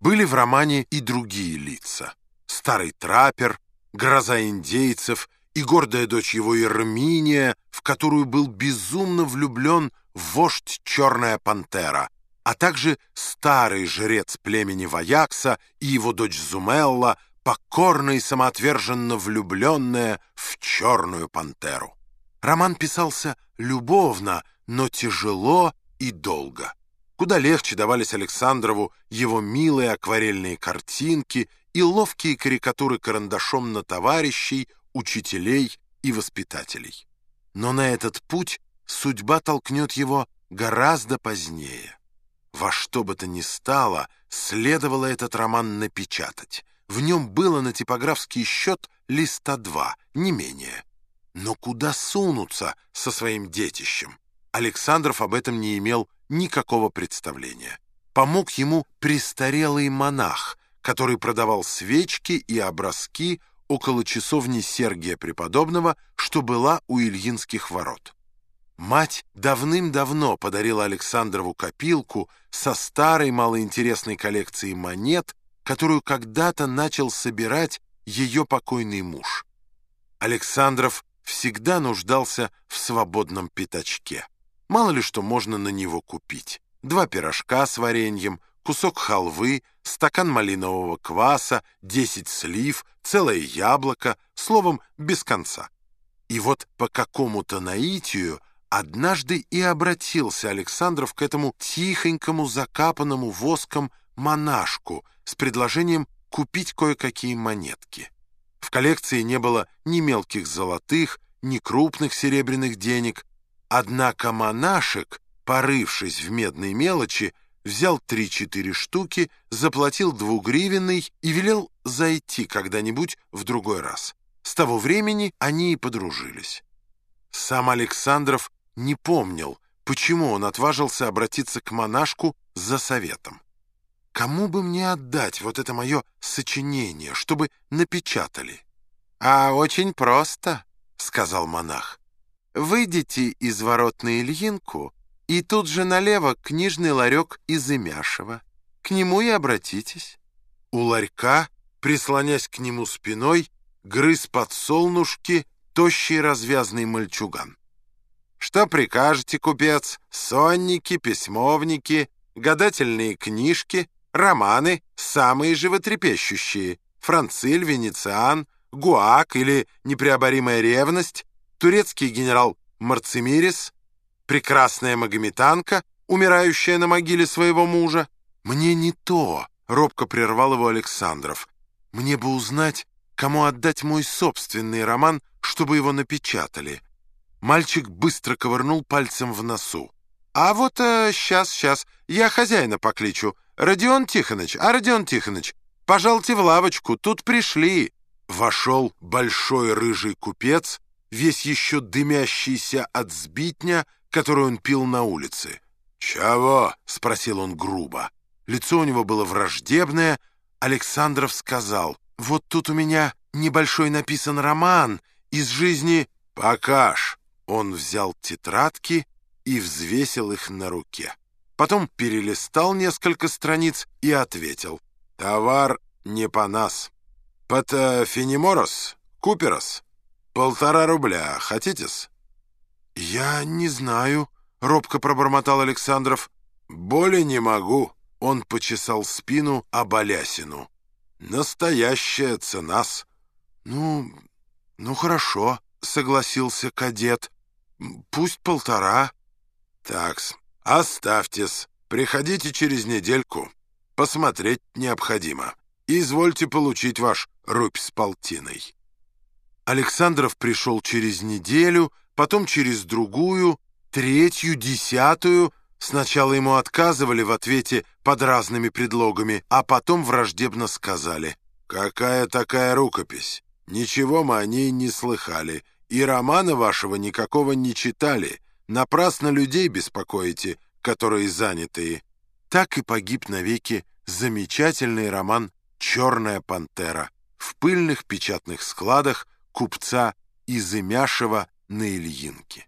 Были в романе и другие лица. Старый траппер, гроза индейцев и гордая дочь его Ерминия, в которую был безумно влюблен вождь Черная Пантера, а также старый жрец племени Ваякса и его дочь Зумелла, покорно и самоотверженно влюбленная в Черную Пантеру. Роман писался любовно, но тяжело и долго. Куда легче давались Александрову его милые акварельные картинки и ловкие карикатуры карандашом на товарищей, учителей и воспитателей. Но на этот путь судьба толкнет его гораздо позднее. Во что бы то ни стало, следовало этот роман напечатать. В нем было на типографский счет листа два, не менее. Но куда сунуться со своим детищем? Александров об этом не имел никакого представления. Помог ему престарелый монах, который продавал свечки и образки около часовни Сергия Преподобного, что была у Ильинских ворот. Мать давным-давно подарила Александрову копилку со старой малоинтересной коллекцией монет, которую когда-то начал собирать ее покойный муж. Александров всегда нуждался в свободном пятачке. Мало ли что можно на него купить. Два пирожка с вареньем, кусок халвы, стакан малинового кваса, десять слив, целое яблоко, словом, без конца. И вот по какому-то наитию однажды и обратился Александров к этому тихонькому закапанному воском монашку с предложением купить кое-какие монетки. В коллекции не было ни мелких золотых, ни крупных серебряных денег, Однако монашек, порывшись в медной мелочи, взял три-четыре штуки, заплатил двугривенный и велел зайти когда-нибудь в другой раз. С того времени они и подружились. Сам Александров не помнил, почему он отважился обратиться к монашку за советом. «Кому бы мне отдать вот это мое сочинение, чтобы напечатали?» «А очень просто», — сказал монах. Выйдите из ворот на Ильинку, и тут же налево книжный ларек из Имяшева. К нему и обратитесь. У ларька, прислонясь к нему спиной, грыз под солнушки тощий развязный мальчуган. Что прикажете, купец? Сонники, письмовники, гадательные книжки, романы, самые животрепещущие. Франциль, Венециан, Гуак или Непреоборимая ревность, турецкий генерал Марцимирис, прекрасная магометанка, умирающая на могиле своего мужа. «Мне не то», — робко прервал его Александров. «Мне бы узнать, кому отдать мой собственный роман, чтобы его напечатали». Мальчик быстро ковырнул пальцем в носу. «А вот э, сейчас, сейчас, я хозяина покличу. Родион Тихонович, а Родион Тихонович, пожалуйте в лавочку, тут пришли». Вошел большой рыжий купец весь еще дымящийся от сбитня, который он пил на улице. «Чего?» — спросил он грубо. Лицо у него было враждебное. Александров сказал, «Вот тут у меня небольшой написан роман из жизни...» «Покаж!» Он взял тетрадки и взвесил их на руке. Потом перелистал несколько страниц и ответил, «Товар не по нас. Патофенеморос? Куперос?» «Полтора рубля. Хотите-с?» «Я не знаю», — робко пробормотал Александров. «Боли не могу». Он почесал спину Абалясину. «Настоящая цена-с». «Ну, ну хорошо», — согласился кадет. «Пусть полтора». «Такс, оставьтесь. Приходите через недельку. Посмотреть необходимо. Извольте получить ваш рубь с полтиной». Александров пришел через неделю, потом через другую, третью, десятую. Сначала ему отказывали в ответе под разными предлогами, а потом враждебно сказали. «Какая такая рукопись? Ничего мы о ней не слыхали, и романа вашего никакого не читали. Напрасно людей беспокоите, которые занятые». Так и погиб навеки замечательный роман «Черная пантера» в пыльных печатных складах купца Изымяшева на Ильинке.